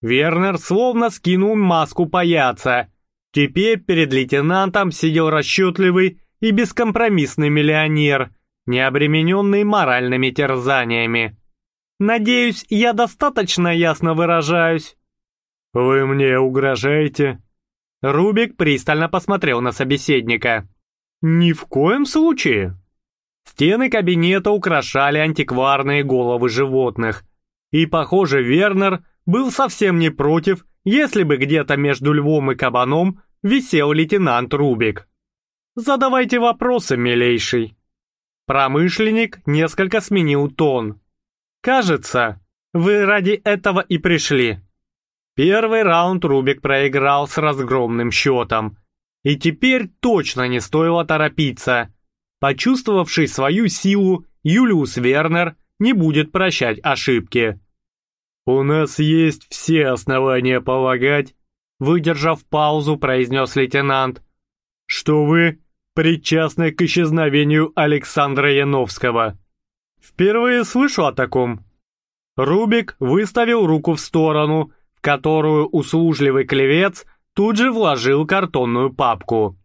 Вернер словно скинул маску паяца. Теперь перед лейтенантом сидел расчетливый и бескомпромиссный миллионер, не обремененный моральными терзаниями. Надеюсь, я достаточно ясно выражаюсь. «Вы мне угрожаете?» Рубик пристально посмотрел на собеседника. «Ни в коем случае!» Стены кабинета украшали антикварные головы животных. И, похоже, Вернер был совсем не против, если бы где-то между львом и кабаном висел лейтенант Рубик. «Задавайте вопросы, милейший». Промышленник несколько сменил тон. «Кажется, вы ради этого и пришли». Первый раунд Рубик проиграл с разгромным счетом. И теперь точно не стоило торопиться. Почувствовавший свою силу, Юлиус Вернер не будет прощать ошибки. «У нас есть все основания полагать», выдержав паузу, произнес лейтенант, «что вы причастны к исчезновению Александра Яновского». «Впервые слышу о таком». Рубик выставил руку в сторону, в которую услужливый клевец тут же вложил картонную папку.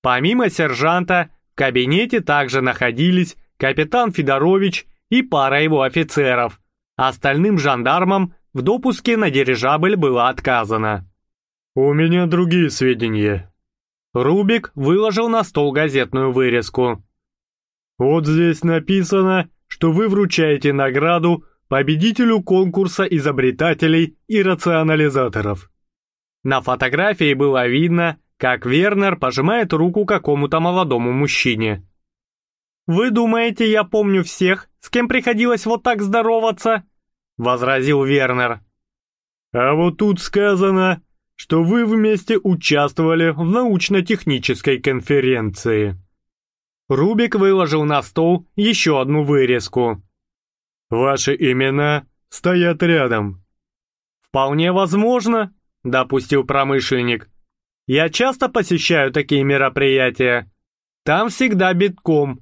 Помимо сержанта, в кабинете также находились капитан Федорович и пара его офицеров. Остальным жандармам в допуске на дирижабль было отказано. «У меня другие сведения». Рубик выложил на стол газетную вырезку. «Вот здесь написано, что вы вручаете награду победителю конкурса изобретателей и рационализаторов. На фотографии было видно, как Вернер пожимает руку какому-то молодому мужчине. «Вы думаете, я помню всех, с кем приходилось вот так здороваться?» — возразил Вернер. «А вот тут сказано, что вы вместе участвовали в научно-технической конференции». Рубик выложил на стол еще одну вырезку. Ваши имена стоят рядом». «Вполне возможно», — допустил промышленник. «Я часто посещаю такие мероприятия. Там всегда битком».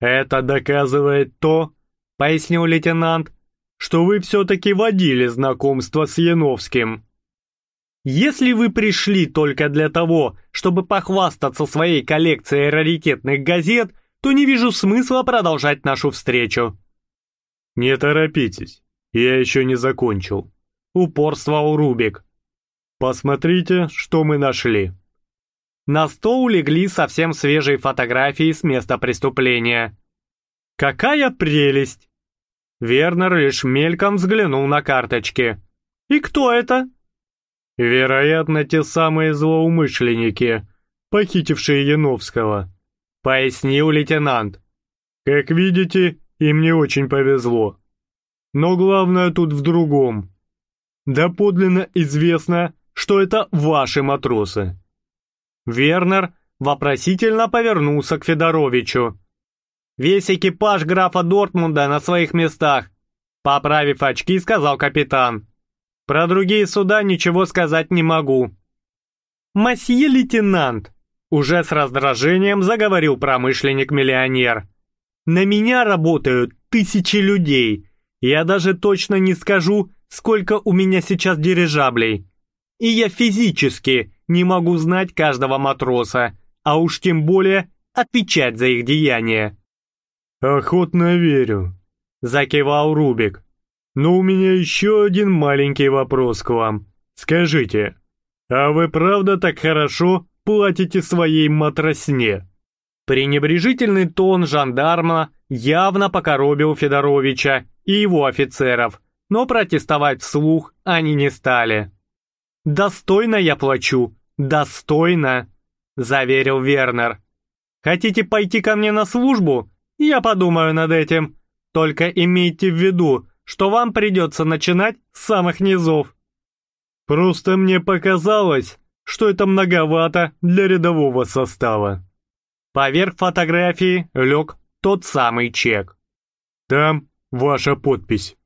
«Это доказывает то», — пояснил лейтенант, «что вы все-таки водили знакомство с Яновским». «Если вы пришли только для того, чтобы похвастаться своей коллекцией раритетных газет, то не вижу смысла продолжать нашу встречу», «Не торопитесь, я еще не закончил», — упорствовал Рубик. «Посмотрите, что мы нашли». На стол легли совсем свежие фотографии с места преступления. «Какая прелесть!» Вернер лишь мельком взглянул на карточки. «И кто это?» «Вероятно, те самые злоумышленники, похитившие Яновского», — пояснил лейтенант. «Как видите, им не очень повезло. Но главное тут в другом. Доподлинно известно, что это ваши матросы. Вернер вопросительно повернулся к Федоровичу. «Весь экипаж графа Дортмунда на своих местах», поправив очки, сказал капитан. «Про другие суда ничего сказать не могу». «Масье лейтенант», уже с раздражением заговорил промышленник-миллионер. На меня работают тысячи людей. Я даже точно не скажу, сколько у меня сейчас дирижаблей. И я физически не могу знать каждого матроса, а уж тем более отвечать за их деяния. «Охотно верю», — закивал Рубик. «Но у меня еще один маленький вопрос к вам. Скажите, а вы правда так хорошо платите своей матросне?» Пренебрежительный тон жандарма явно покоробил Федоровича и его офицеров, но протестовать вслух они не стали. «Достойно я плачу, достойно», — заверил Вернер. «Хотите пойти ко мне на службу? Я подумаю над этим. Только имейте в виду, что вам придется начинать с самых низов. Просто мне показалось, что это многовато для рядового состава. Поверх фотографии лег тот самый чек. Там ваша подпись.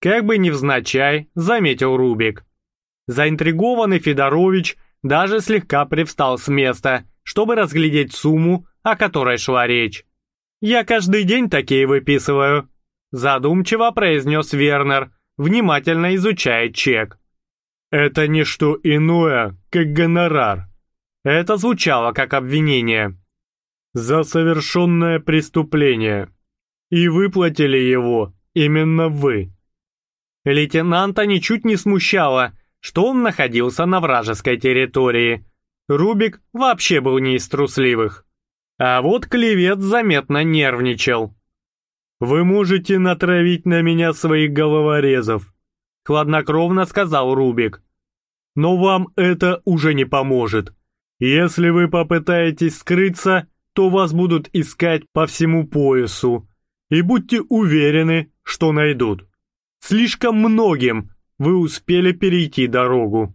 Как бы невзначай, заметил Рубик. Заинтригованный Федорович даже слегка привстал с места, чтобы разглядеть сумму, о которой шла речь. «Я каждый день такие выписываю», задумчиво произнес Вернер, внимательно изучая чек. «Это не что иное, как гонорар». Это звучало как обвинение. «За совершенное преступление. И выплатили его именно вы». Лейтенанта ничуть не смущало, что он находился на вражеской территории. Рубик вообще был не из трусливых. А вот клевет заметно нервничал. «Вы можете натравить на меня своих головорезов», — хладнокровно сказал Рубик. «Но вам это уже не поможет. Если вы попытаетесь скрыться, то вас будут искать по всему поясу. И будьте уверены, что найдут. Слишком многим вы успели перейти дорогу».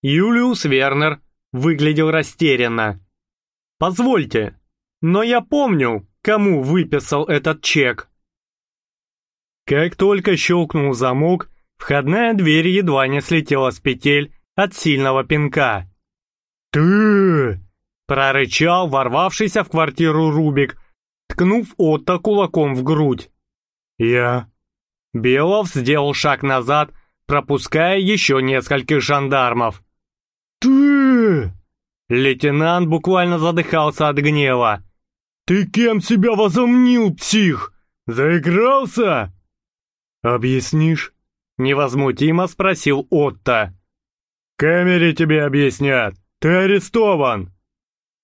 Юлиус Вернер выглядел растерянно. «Позвольте, но я помню, кому выписал этот чек». Как только щелкнул замок, входная дверь едва не слетела с петель от сильного пинка. «Ты!» — прорычал ворвавшийся в квартиру Рубик, ткнув Отто кулаком в грудь. «Я?» Белов сделал шаг назад, пропуская еще нескольких жандармов. «Ты!» Лейтенант буквально задыхался от гнева. «Ты кем себя возомнил, псих? Заигрался?» «Объяснишь?» Невозмутимо спросил Отто. «В камере тебе объяснят. Ты арестован!»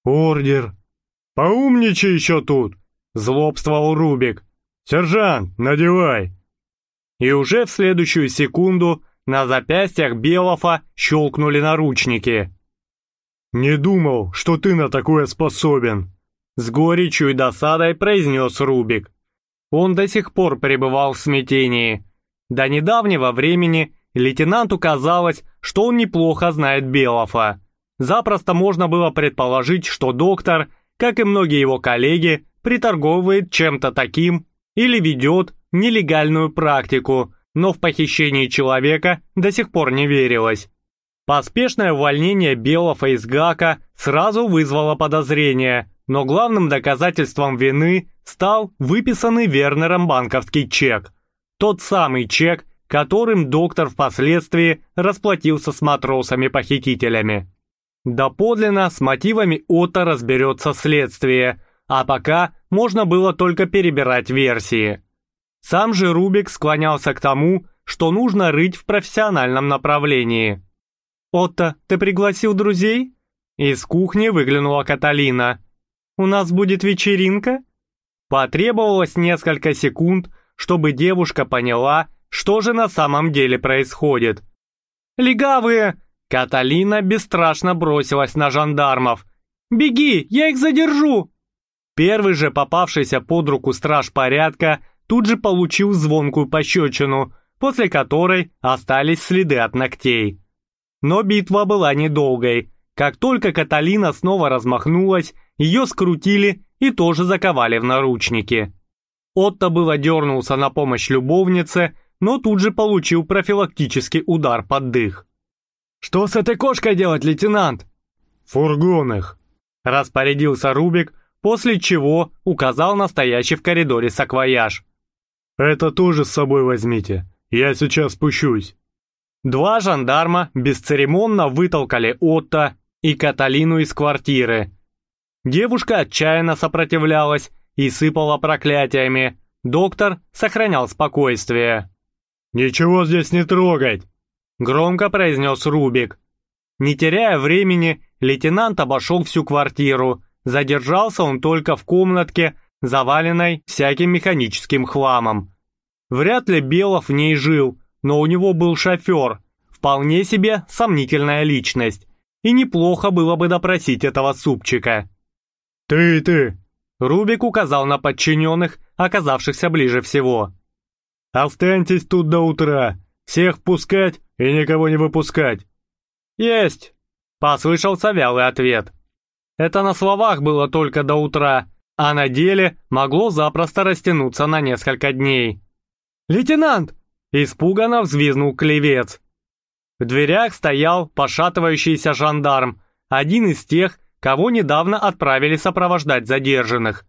«Ордер!» «Поумничай еще тут!» Злобствовал Рубик. «Сержант, надевай!» И уже в следующую секунду на запястьях Белофа щелкнули наручники. «Не думал, что ты на такое способен», — с горечью и досадой произнес Рубик. Он до сих пор пребывал в смятении. До недавнего времени лейтенанту казалось, что он неплохо знает Белофа. Запросто можно было предположить, что доктор, как и многие его коллеги, приторговывает чем-то таким или ведет нелегальную практику, но в похищении человека до сих пор не верилось. Поспешное увольнение Белова из ГАКа сразу вызвало подозрения, но главным доказательством вины стал выписанный Вернером банковский чек. Тот самый чек, которым доктор впоследствии расплатился с матросами-похитителями. Доподлинно с мотивами Отто разберется следствие, а пока можно было только перебирать версии. Сам же Рубик склонялся к тому, что нужно рыть в профессиональном направлении. «Отто, ты пригласил друзей?» Из кухни выглянула Каталина. «У нас будет вечеринка?» Потребовалось несколько секунд, чтобы девушка поняла, что же на самом деле происходит. «Легавые!» Каталина бесстрашно бросилась на жандармов. «Беги, я их задержу!» Первый же попавшийся под руку страж порядка тут же получил звонкую пощечину, после которой остались следы от ногтей. Но битва была недолгой. Как только Каталина снова размахнулась, ее скрутили и тоже заковали в наручники. Отто было дернулся на помощь любовнице, но тут же получил профилактический удар под дых. «Что с этой кошкой делать, лейтенант?» «В фургонах», — распорядился Рубик, после чего указал на стоящий в коридоре саквояж. «Это тоже с собой возьмите, я сейчас спущусь». Два жандарма бесцеремонно вытолкали Отто и Каталину из квартиры. Девушка отчаянно сопротивлялась и сыпала проклятиями. Доктор сохранял спокойствие. «Ничего здесь не трогать!» Громко произнес Рубик. Не теряя времени, лейтенант обошел всю квартиру. Задержался он только в комнатке, заваленной всяким механическим хламом. Вряд ли Белов в ней жил, но у него был шофер, вполне себе сомнительная личность, и неплохо было бы допросить этого супчика. «Ты, ты!» Рубик указал на подчиненных, оказавшихся ближе всего. Останьтесь тут до утра. Всех впускать и никого не выпускать». «Есть!» — послышался вялый ответ. Это на словах было только до утра, а на деле могло запросто растянуться на несколько дней. «Лейтенант!» — испуганно взвизнул клевец. В дверях стоял пошатывающийся жандарм, один из тех, кого недавно отправили сопровождать задержанных.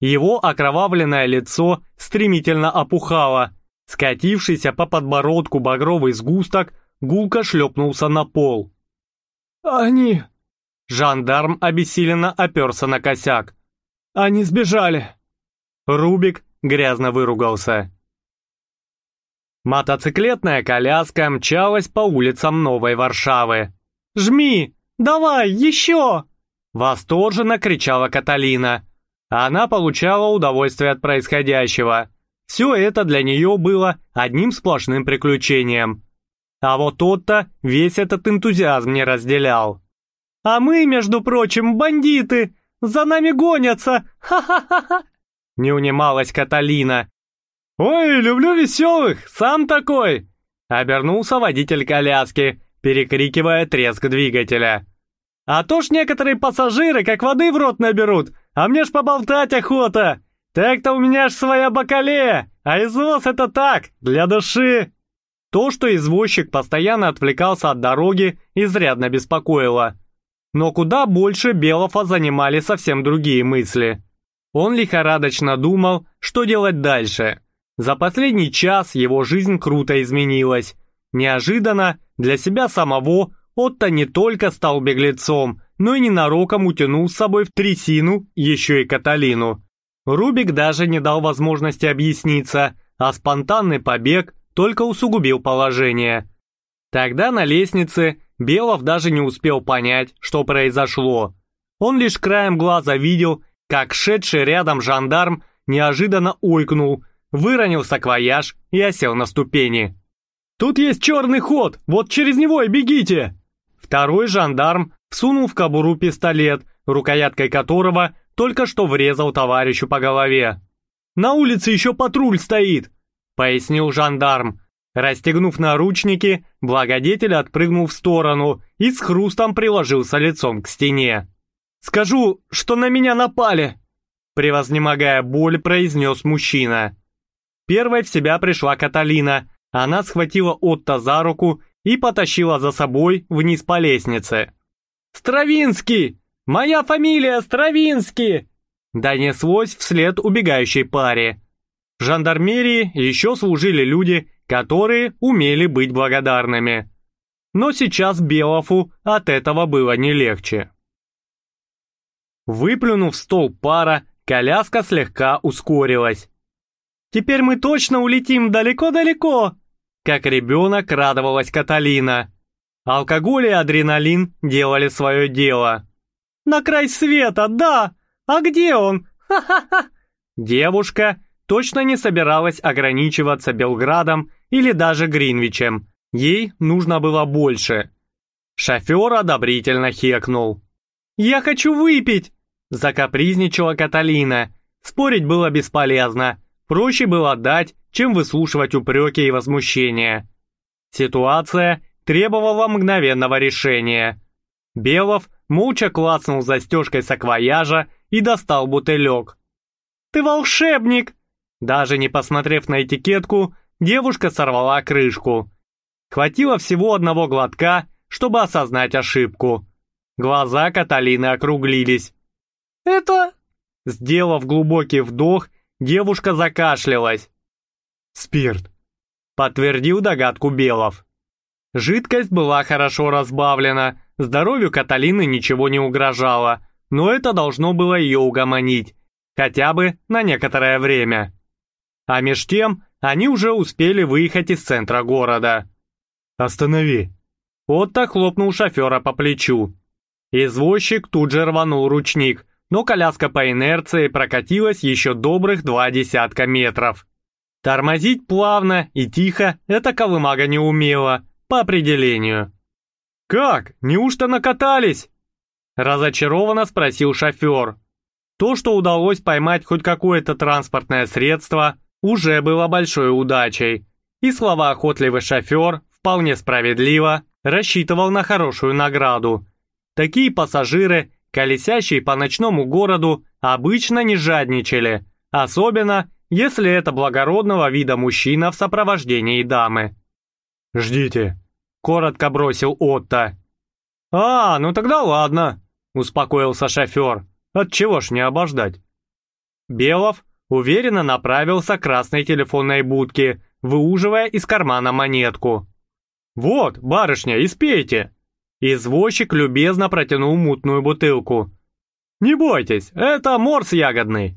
Его окровавленное лицо стремительно опухало, скатившийся по подбородку багровый сгусток гулко шлепнулся на пол. «Они...» Жандарм обессиленно оперся на косяк. «Они сбежали!» Рубик грязно выругался. Мотоциклетная коляска мчалась по улицам Новой Варшавы. «Жми! Давай, еще!» Восторженно кричала Каталина. Она получала удовольствие от происходящего. Все это для нее было одним сплошным приключением. А вот тот-то весь этот энтузиазм не разделял. «А мы, между прочим, бандиты! За нами гонятся! Ха-ха-ха!» Не унималась Каталина. «Ой, люблю веселых, сам такой!» Обернулся водитель коляски, перекрикивая треск двигателя. «А то ж некоторые пассажиры как воды в рот наберут, а мне ж поболтать охота! Так-то у меня ж своя бакалея, а извоз это так, для души!» То, что извозчик постоянно отвлекался от дороги, изрядно беспокоило. Но куда больше Белофа занимали совсем другие мысли. Он лихорадочно думал, что делать дальше. За последний час его жизнь круто изменилась. Неожиданно для себя самого Отто не только стал беглецом, но и ненароком утянул с собой в трясину еще и Каталину. Рубик даже не дал возможности объясниться, а спонтанный побег только усугубил положение. Тогда на лестнице Белов даже не успел понять, что произошло. Он лишь краем глаза видел, как шедший рядом жандарм неожиданно ойкнул, выронил саквояж и осел на ступени. «Тут есть черный ход, вот через него и бегите!» Второй жандарм всунул в кобуру пистолет, рукояткой которого только что врезал товарищу по голове. «На улице еще патруль стоит!» — пояснил жандарм, Расстегнув наручники, благодетель отпрыгнул в сторону и с хрустом приложился лицом к стене. «Скажу, что на меня напали!» Превознемогая боль, произнес мужчина. Первой в себя пришла Каталина. Она схватила Отто за руку и потащила за собой вниз по лестнице. «Стравинский! Моя фамилия Стравинский!» Донеслось вслед убегающей паре. В жандармерии еще служили люди, которые умели быть благодарными. Но сейчас Белофу от этого было не легче. Выплюнув стол пара, коляска слегка ускорилась. «Теперь мы точно улетим далеко-далеко!» Как ребенок радовалась Каталина. Алкоголь и адреналин делали свое дело. «На край света, да! А где он? Ха-ха-ха!» Девушка точно не собиралась ограничиваться Белградом или даже Гринвичем. Ей нужно было больше. Шофер одобрительно хекнул. «Я хочу выпить!» Закапризничала Каталина. Спорить было бесполезно. Проще было дать, чем выслушивать упреки и возмущения. Ситуация требовала мгновенного решения. Белов молча клацнул застежкой саквояжа и достал бутылек. «Ты волшебник!» Даже не посмотрев на этикетку, девушка сорвала крышку. Хватило всего одного глотка, чтобы осознать ошибку. Глаза Каталины округлились. «Это...» Сделав глубокий вдох, девушка закашлялась. «Спирт», — подтвердил догадку Белов. Жидкость была хорошо разбавлена, здоровью Каталины ничего не угрожало, но это должно было ее угомонить, хотя бы на некоторое время. А меж тем они уже успели выехать из центра города. «Останови!» Отто хлопнул шофера по плечу. Извозчик тут же рванул ручник, но коляска по инерции прокатилась еще добрых два десятка метров. Тормозить плавно и тихо эта колымага не умела, по определению. «Как? Неужто накатались?» Разочарованно спросил шофер. То, что удалось поймать хоть какое-то транспортное средство, уже было большой удачей, и слова охотливый шофер вполне справедливо рассчитывал на хорошую награду. Такие пассажиры, колесящие по ночному городу, обычно не жадничали, особенно если это благородного вида мужчина в сопровождении дамы. «Ждите», — коротко бросил Отто. «А, ну тогда ладно», — успокоился шофер. «Отчего ж не обождать?» Белов уверенно направился к красной телефонной будке, выуживая из кармана монетку. «Вот, барышня, испейте!» Извозчик любезно протянул мутную бутылку. «Не бойтесь, это морс ягодный!»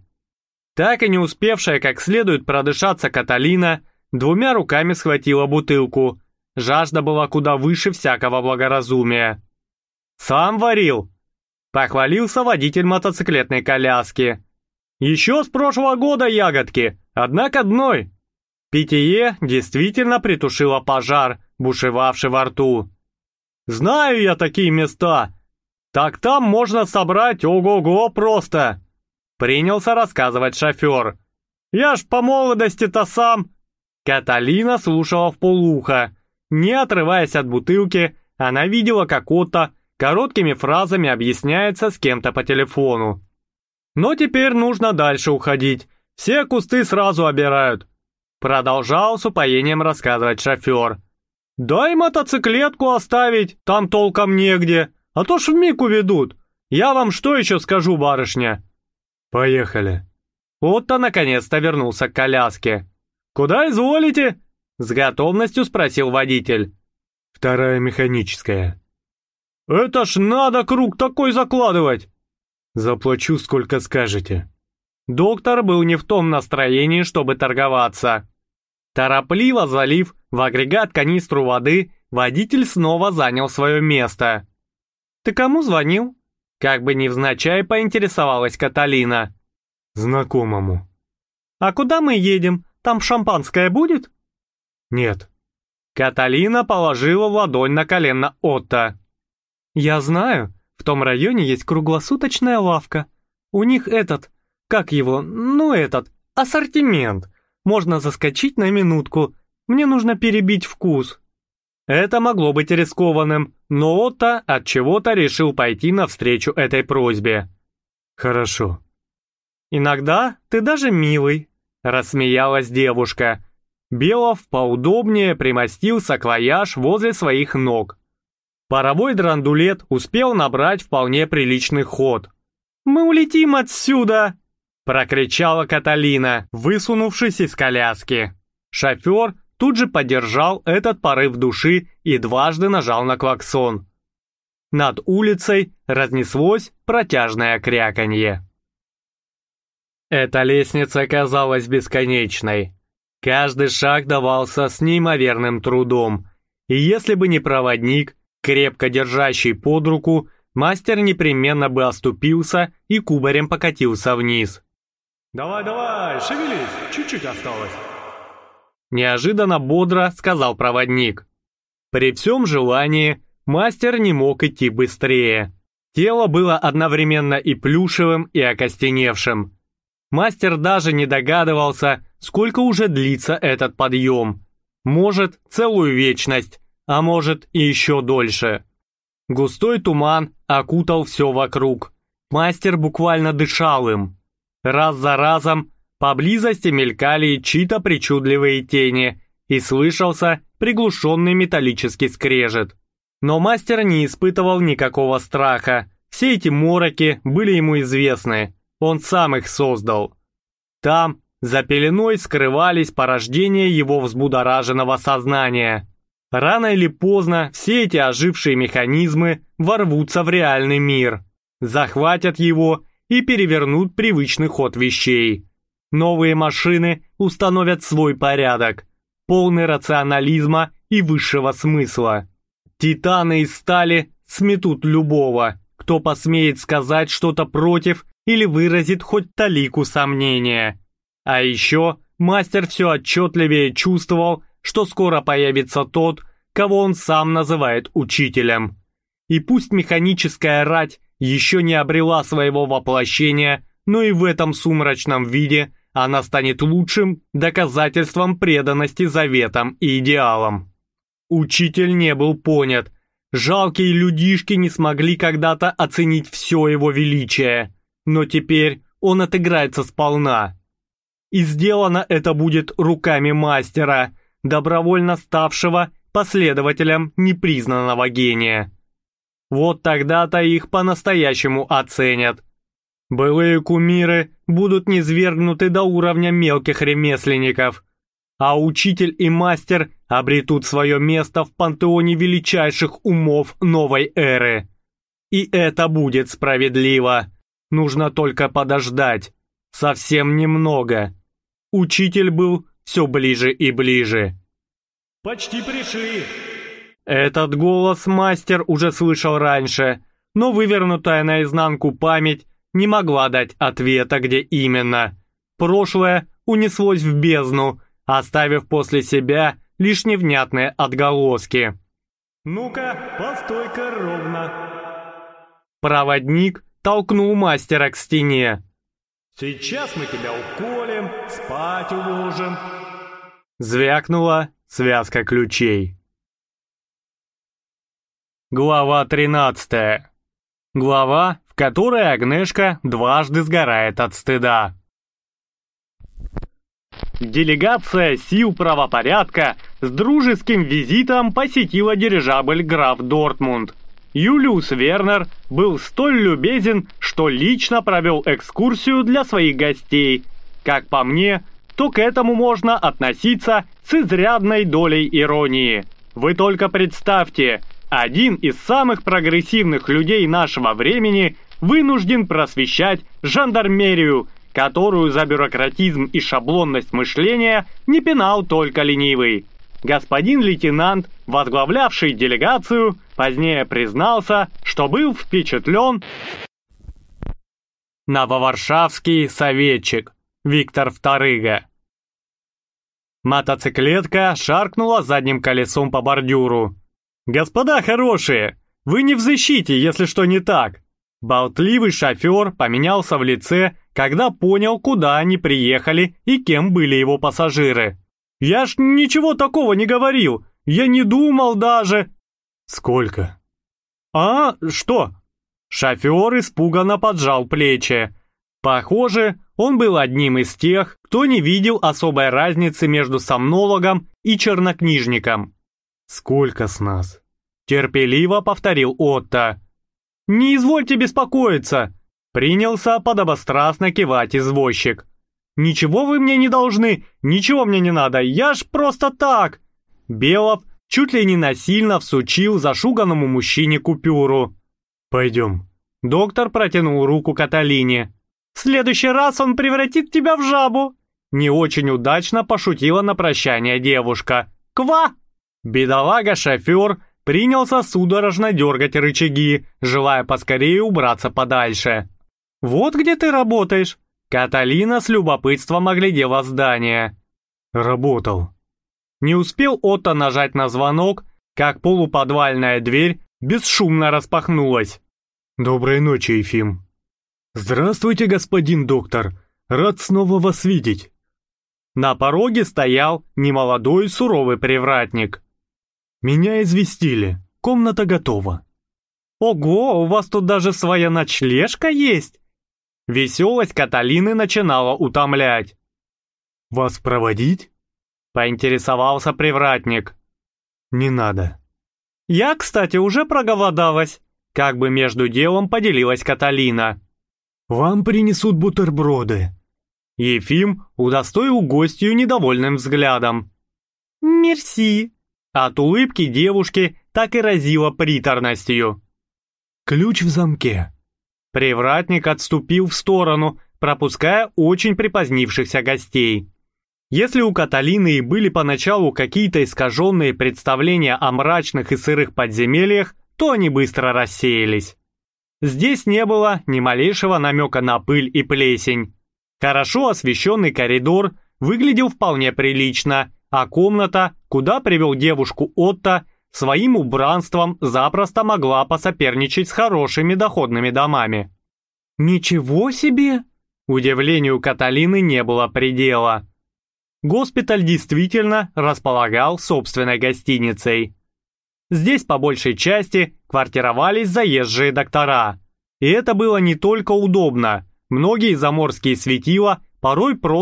Так и не успевшая как следует продышаться Каталина, двумя руками схватила бутылку. Жажда была куда выше всякого благоразумия. «Сам варил!» Похвалился водитель мотоциклетной коляски. «Еще с прошлого года ягодки, одна к одной!» Питье действительно притушило пожар, бушевавший во рту. «Знаю я такие места! Так там можно собрать ого-го просто!» Принялся рассказывать шофер. «Я ж по молодости-то сам...» Каталина слушала в полуха. Не отрываясь от бутылки, она видела, как Отто короткими фразами объясняется с кем-то по телефону. «Но теперь нужно дальше уходить. Все кусты сразу обирают. Продолжал с упоением рассказывать шофер. «Дай мотоциклетку оставить, там толком негде, а то ж вмиг уведут. Я вам что еще скажу, барышня?» «Поехали». Отто наконец-то вернулся к коляске. «Куда изволите?» С готовностью спросил водитель. «Вторая механическая». «Это ж надо круг такой закладывать!» «Заплачу, сколько скажете». Доктор был не в том настроении, чтобы торговаться. Торопливо залив в агрегат канистру воды, водитель снова занял свое место. «Ты кому звонил?» Как бы невзначай поинтересовалась Каталина. «Знакомому». «А куда мы едем? Там шампанское будет?» «Нет». Каталина положила ладонь на колено Отто. «Я знаю, в том районе есть круглосуточная лавка. У них этот, как его, ну этот, ассортимент. Можно заскочить на минутку. Мне нужно перебить вкус. Это могло быть рискованным, но Отто от чего-то решил пойти навстречу этой просьбе. Хорошо. Иногда ты даже милый, рассмеялась девушка. Белов поудобнее примостил саквояж возле своих ног. Паровой драндулет успел набрать вполне приличный ход. «Мы улетим отсюда!» Прокричала Каталина, высунувшись из коляски. Шофер тут же поддержал этот порыв души и дважды нажал на клаксон. Над улицей разнеслось протяжное кряканье. Эта лестница казалась бесконечной. Каждый шаг давался с неимоверным трудом, и если бы не проводник, крепко держащий под руку, мастер непременно бы оступился и кубарем покатился вниз. «Давай, давай, шевелись, чуть-чуть осталось». Неожиданно бодро сказал проводник. При всем желании мастер не мог идти быстрее. Тело было одновременно и плюшевым, и окостеневшим. Мастер даже не догадывался, сколько уже длится этот подъем. Может, целую вечность, а может и еще дольше. Густой туман окутал все вокруг. Мастер буквально дышал им. Раз за разом поблизости мелькали чьи-то причудливые тени, и слышался приглушенный металлический скрежет. Но мастер не испытывал никакого страха, все эти мороки были ему известны, он сам их создал. Там, за пеленой, скрывались порождения его взбудораженного сознания. Рано или поздно все эти ожившие механизмы ворвутся в реальный мир, захватят его и перевернут привычный ход вещей. Новые машины установят свой порядок, полный рационализма и высшего смысла. Титаны из стали сметут любого, кто посмеет сказать что-то против или выразит хоть талику сомнения. А еще мастер все отчетливее чувствовал, что скоро появится тот, кого он сам называет учителем. И пусть механическая рать еще не обрела своего воплощения, но и в этом сумрачном виде она станет лучшим доказательством преданности заветам и идеалам. Учитель не был понят. Жалкие людишки не смогли когда-то оценить все его величие, но теперь он отыграется сполна. И сделано это будет руками мастера, добровольно ставшего последователем непризнанного гения. Вот тогда-то их по-настоящему оценят. Былые кумиры будут низвергнуты до уровня мелких ремесленников, а учитель и мастер обретут свое место в пантеоне величайших умов новой эры. И это будет справедливо. Нужно только подождать. Совсем немного. Учитель был все ближе и ближе. «Почти пришли!» Этот голос мастер уже слышал раньше, но вывернутая наизнанку память не могла дать ответа, где именно. Прошлое унеслось в бездну, оставив после себя лишь невнятные отголоски. «Ну-ка, постой-ка ровно!» Проводник толкнул мастера к стене. «Сейчас мы тебя уколем, спать уложим!» Звякнула связка ключей. Глава 13. Глава, в которой Агнешка дважды сгорает от стыда. Делегация сил правопорядка с дружеским визитом посетила дирижабль «Граф Дортмунд». Юлиус Вернер был столь любезен, что лично провел экскурсию для своих гостей. Как по мне, то к этому можно относиться с изрядной долей иронии. Вы только представьте, один из самых прогрессивных людей нашего времени вынужден просвещать жандармерию, которую за бюрократизм и шаблонность мышления не пинал только ленивый. Господин лейтенант, возглавлявший делегацию, позднее признался, что был впечатлен нововаршавский советчик Виктор Вторыга. Мотоциклетка шаркнула задним колесом по бордюру. «Господа хорошие, вы не в защите, если что не так!» Болтливый шофер поменялся в лице, когда понял, куда они приехали и кем были его пассажиры. «Я ж ничего такого не говорил! Я не думал даже...» «Сколько?» «А, что?» Шофер испуганно поджал плечи. Похоже, он был одним из тех, кто не видел особой разницы между сомнологом и чернокнижником. «Сколько с нас?» Терпеливо повторил Отто. «Не извольте беспокоиться!» Принялся подобострастно кивать извозчик. «Ничего вы мне не должны, ничего мне не надо, я ж просто так!» Белов чуть ли не насильно всучил зашуганному мужчине купюру. «Пойдем». Доктор протянул руку Каталине. «В следующий раз он превратит тебя в жабу!» Не очень удачно пошутила на прощание девушка. «Ква!» Бедолага-шофер принялся судорожно дергать рычаги, желая поскорее убраться подальше. «Вот где ты работаешь?» Каталина с любопытством оглядела здание. «Работал». Не успел Отто нажать на звонок, как полуподвальная дверь бесшумно распахнулась. «Доброй ночи, Ефим». «Здравствуйте, господин доктор. Рад снова вас видеть». На пороге стоял немолодой суровый привратник. «Меня известили. Комната готова». «Ого, у вас тут даже своя ночлежка есть?» Веселость Каталины начинала утомлять. «Вас проводить?» Поинтересовался привратник. «Не надо». «Я, кстати, уже проголодалась», как бы между делом поделилась Каталина. «Вам принесут бутерброды». Ефим удостоил гостью недовольным взглядом. «Мерси», от улыбки девушки так и разило приторностью. «Ключ в замке». Привратник отступил в сторону, пропуская очень припозднившихся гостей. Если у Каталины и были поначалу какие-то искаженные представления о мрачных и сырых подземельях, то они быстро рассеялись. Здесь не было ни малейшего намека на пыль и плесень. Хорошо освещенный коридор выглядел вполне прилично, а комната, куда привел девушку Отто, своим убранством запросто могла посоперничать с хорошими доходными домами. «Ничего себе!» Удивлению Каталины не было предела. Госпиталь действительно располагал собственной гостиницей. Здесь по большей части квартировались заезжие доктора. И это было не только удобно. Многие заморские светила порой просто